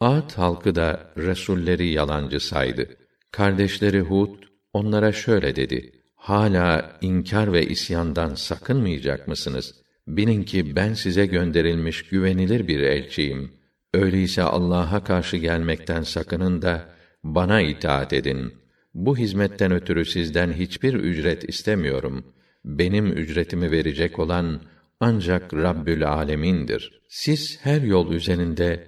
Ad halkı da resulleri yalancı saydı. Kardeşleri Hud onlara şöyle dedi: Hala inkar ve isyandan sakınmayacak mısınız? Bilin ki ben size gönderilmiş güvenilir bir elçiyim. Öyleyse Allah'a karşı gelmekten sakının da bana itaat edin. Bu hizmetten ötürü sizden hiçbir ücret istemiyorum. Benim ücretimi verecek olan ancak Rabbül Alemin'dir. Siz her yol üzerinde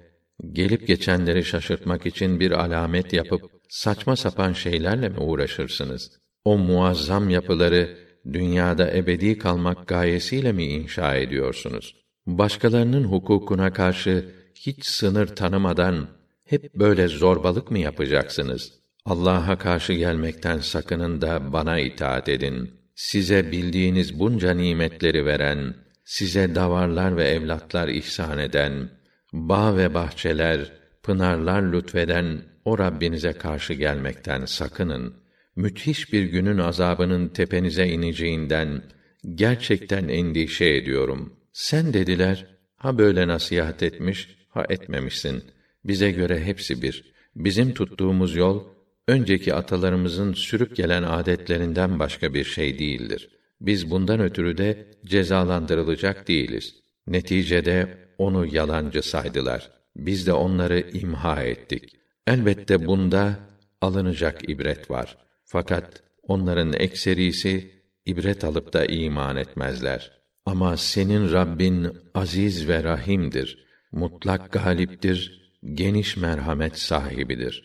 gelip geçenleri şaşırtmak için bir alamet yapıp saçma sapan şeylerle mi uğraşırsınız? O muazzam yapıları dünyada ebedi kalmak gayesiyle mi inşa ediyorsunuz? Başkalarının hukukuna karşı hiç sınır tanımadan hep böyle zorbalık mı yapacaksınız? Allah'a karşı gelmekten sakının da bana itaat edin. Size bildiğiniz bunca nimetleri veren, size davarlar ve evlatlar ihsan eden, bağ ve bahçeler, pınarlar lütfeden o Rabbinize karşı gelmekten sakının. Müthiş bir günün azabının tepenize ineceğinden gerçekten endişe ediyorum. Sen dediler, ha böyle nasihat etmiş, ha etmemişsin. Bize göre hepsi bir. Bizim tuttuğumuz yol önceki atalarımızın sürüp gelen adetlerinden başka bir şey değildir. Biz bundan ötürü de cezalandırılacak değiliz. Neticede onu yalancı saydılar. Biz de onları imha ettik. Elbette bunda alınacak ibret var. Fakat onların ekserisi ibret alıp da iman etmezler. Ama senin Rabbin aziz ve rahimdir. Mutlak galiptir, geniş merhamet sahibidir.